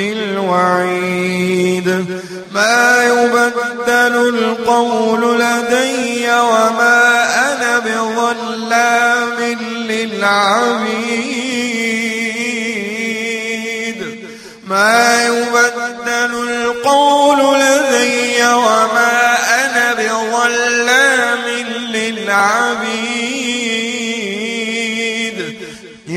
بالوعيد. ما يبدل القول لدي وما أنا بظلام للعبيد. ما يبدل القول لدي وما أنا بظلام للعبيد.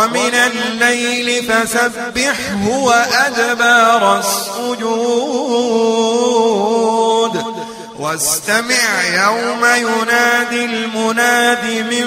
ومن الليل فسبحه وأدبار السجود. واستمع يوم ينادي المناد من